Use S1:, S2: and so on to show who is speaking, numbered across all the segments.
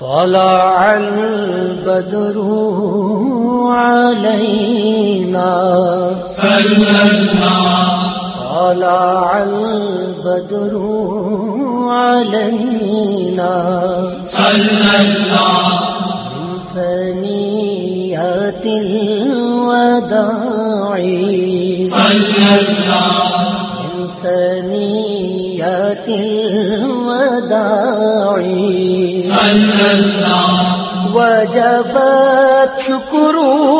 S1: طلع البدر علينا.
S2: صلى الله
S1: طلع البدر علينا.
S2: صلى الله
S1: من ثنيات الوداع.
S2: صلى الله
S1: من ثنيات الوداعی.
S2: صلی اللہ
S1: وجبت شکرو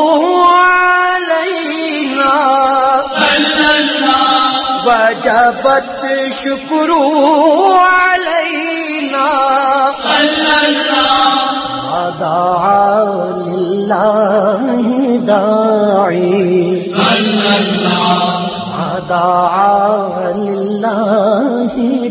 S1: علینا.
S2: صلی اللہ
S1: وجبت شکرو علینا. صلی
S2: للہ داعی.
S1: صلی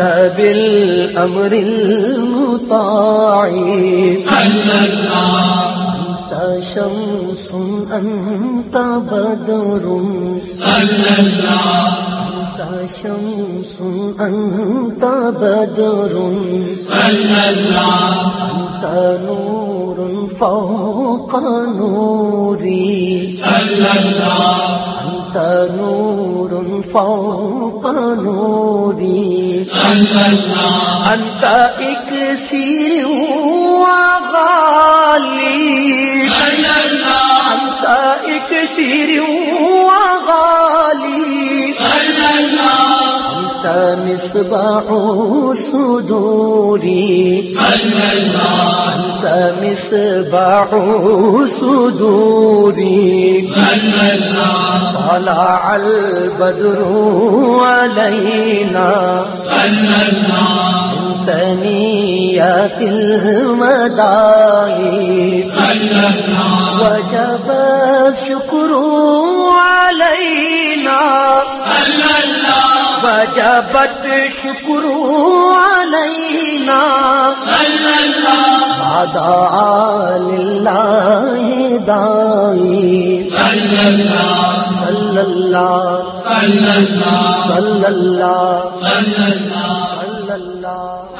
S1: المطاع
S2: صلى الله
S1: جئت المطاع.
S2: صلى الله
S1: أنت شمس، أنت بدر.
S2: صلى الله
S1: شمس، أنت بدر.
S2: صلى الله
S1: نور فوق نوري.
S2: صلى الله
S1: نور فوق نوري.
S2: انت ایک
S1: سیروں مصباح
S2: سدوری
S1: انت مصباح
S2: سدوری
S1: طلع البدر علينا ثنيات
S2: المدائي
S1: وجب الشكر علينا وجبت
S2: شکر
S1: علینا مادا
S2: للہ دائی
S1: صلی اللہ
S2: صلی اللہ
S1: صلی اللہ
S2: صلی اللہ
S1: صلی اللہ